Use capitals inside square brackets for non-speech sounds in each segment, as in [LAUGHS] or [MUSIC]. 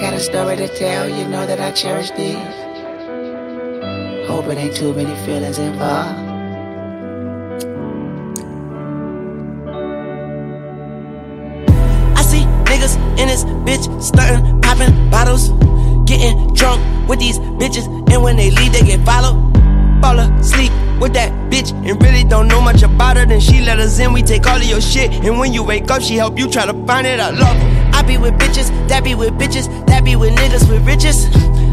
Got a story to tell, you know that I cherish these. Hope it ain't too many feelings involved. I see niggas in this bitch stunting, popping bottles, getting drunk with these bitches, and when they leave, they get followed. Fall asleep with that bitch and really don't know much about her. Then she let us in, we take all of your shit, and when you wake up, she help you try to find it. I love her. I be with bitches, that be with bitches, be with niggas with riches.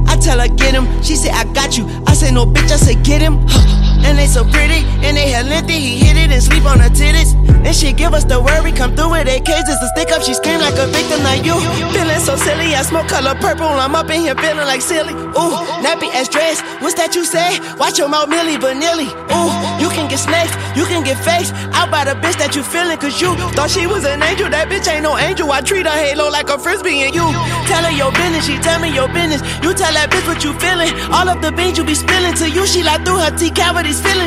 I tell her get him, she say I got you. I say no bitch, I say get him. [LAUGHS] And they so pretty, and they had lengthy. He hit it and sleep on her titties. And she give us the worry, come through with AKs. It's a stick up, she scream like a victim, like you. Feeling so silly, I smoke color purple. I'm up in here feeling like silly. Ooh, nappy ass dress. What's that you say? Watch your mouth, Milli Vanilli. Ooh, you can get snakes, you can get faced. Out by the bitch that you feeling, cause you thought she was an angel. That bitch ain't no angel. I treat her halo like a frisbee, and you tell her your business, she tell me your business. You tell that bitch what you feeling. All of the beans you be spilling to you, she like through her T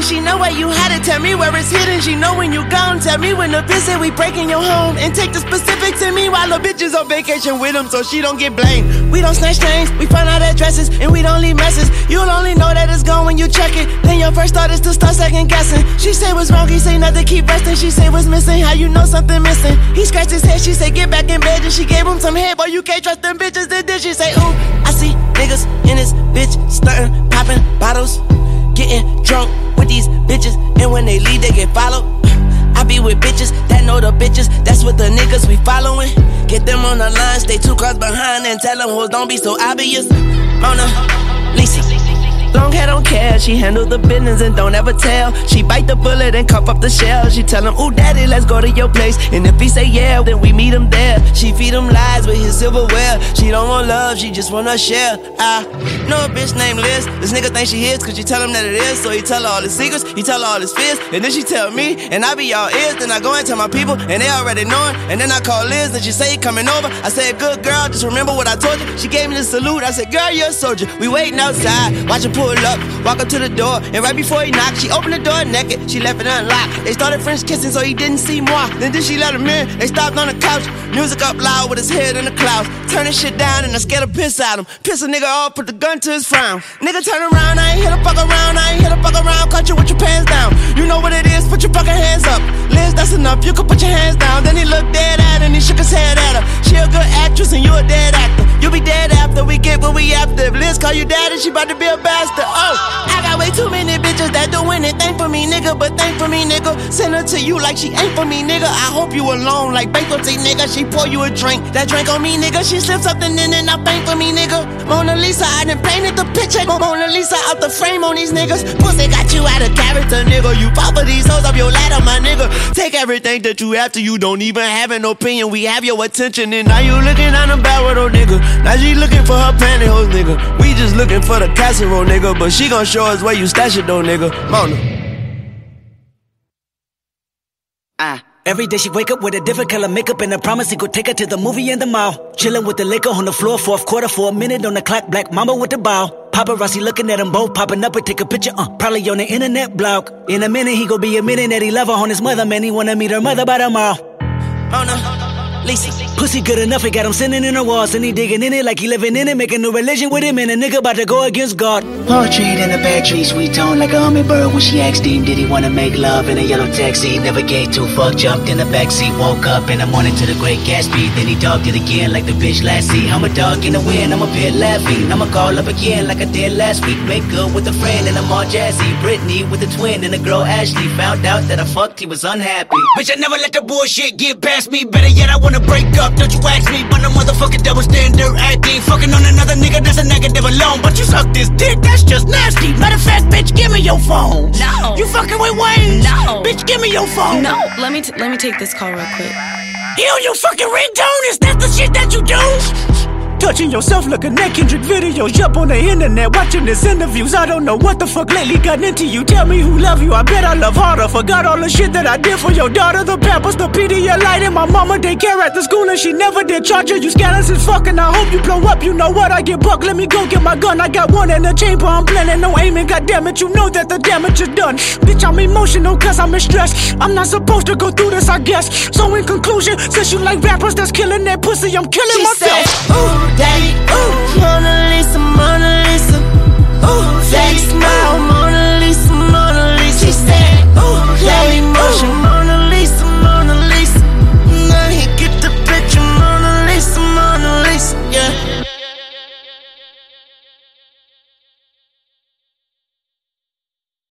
She know where you had it, tell me where it's hidden. She know when you gone, tell me when the visit we breaking your home. And take the specifics to me while the bitch is on vacation with him so she don't get blamed. We don't snatch chains, we find out addresses, and we don't leave messes. You'll only know that it's gone when you check it. Then your first thought is to start second guessing. She say what's wrong, he say nothing, keep resting. She say what's missing, how you know something missing. He scratched his head, she say get back in bed, and she gave him some head, boy you can't trust them bitches. Then then she say ooh, I see niggas in this bitch stunting, popping bottles, getting drunk with these bitches, and when they leave they get followed. I be with bitches that know the bitches, that's what the niggas we following. Get them on the line, stay two cars behind, and tell them hoes don't be so obvious. Mona Lisa. Long hair don't care, she handle the business and don't ever tell. She bite the bullet and cuff up the shell. She tell him, Ooh, daddy, let's go to your place. And if he say yeah, then we meet him there. She feed him lies with his silverware. She don't want love, she just wanna share. I know a bitch named Liz. This nigga think she his, cause she tell him that it is. So he tell her all his secrets, he tell her all his fears. And then she tell me, and I be all ears. Then I go and tell my people, and they already knowin'. And then I call Liz, and she say coming over. I said, Good girl, just remember what I told you. She gave me the salute. I said, Girl, you're a soldier. We waiting outside, watch her pull up, walk to the door, and right before he knocked, she opened the door naked. She left it unlocked. They started French kissing, so he didn't see more. Then did she let him in? They stopped on the couch, music up loud with his head in the clouds. Turning shit down, and I scared to piss at him. Piss a nigga off, put the gun to his frown. Nigga turn around, I ain't here to fuck around, I ain't here to fuck around. Cut you with your pants down. You know what it is, put your fucking hands up. Liz, that's enough, you can put your hands down. Then he looked dead at her, and he shook his head at her. She a good actress, and you a dead actor. You be dead after we get what we after. If Liz call you daddy, she about to be a bastard. Oh, I got way too many bitches that do anything for me, nigga. But thank for me, nigga. Send her to you like she ain't for me, nigga. I hope you alone, like bankruptcy, nigga. She pour you a drink, that drink on me, nigga. She slip something in and I thank for me, nigga. Mona Lisa, I done painted the picture. Mona Lisa out the frame on these niggas. Pussy got you out of character, nigga. You pop for these hoes up your ladder, my nigga. Everything that you to, you don't even have an opinion. We have your attention, and now you looking on the barrel, though, nigga. Now she looking for her pantyhose, nigga. We just looking for the casserole, nigga. But she gon' show us where you stash it, though, nigga. Mona. Ah. Every day she wake up with a different color makeup and a promise he could take her to the movie in the mall. Chillin' with the liquor on the floor, fourth quarter for a minute on the clock. Black Mamba with the bow. Paparazzi looking at them both, popping up and take a picture. Uh, probably on the internet blog. In a minute he gon' be a minute that he love her on his mother. Man, he wanna meet her mother by tomorrow. Mona. Lisa. Pussy good enough, it got him sitting in the walls and he digging in it like he living in it, making a religion with him and a nigga about to go against God. Poetry in a bad tree, sweet tone like a hummingbird. When she asked him, did he wanna make love in a yellow taxi? Never gave two fuck, jumped in the backseat, woke up in the morning to the great Gatsby. Then he dogged it again like the bitch last seat. I'm a dog in the wind, I'm a bit laughing. I'ma call up again like I did last week. Make good with a friend and I'm all jazzy. Brittany with a twin and a girl Ashley. Found out that I fucked, he was unhappy. Bitch, I never let the bullshit get past me. Better yet, I wanna break up. Don't you ask me, but a motherfucking double standard acting. Fucking on another nigga, that's a negative alone. But you suck this dick, that's just nasty. Matter of fact, bitch, give me your phone. No. You fucking with Wayne? No. Bitch, give me your phone. No, let me t- let me take this call real quick. You, you fucking ringtone? Is that the shit that you do? Touching yourself looking at Kendrick videos up on the internet, watching his interviews. I don't know what the fuck lately got into you. Tell me who love you. I bet I love harder. Forgot all the shit that I did for your daughter. The peppers, the Pedialyte, and my mama daycare at the school, and she never did charge her. You scandalous as fuck, and I hope you blow up. You know what? I get buck. Let me go get my gun. I got one in the chamber. I'm planning no aiming. God damn it, you know that the damage is done. Bitch, I'm emotional cause I'm in stress. I'm not supposed to go through this, I guess. So in conclusion, since you like rappers that's killing that pussy, I'm killing She myself. said, daddy, ooh.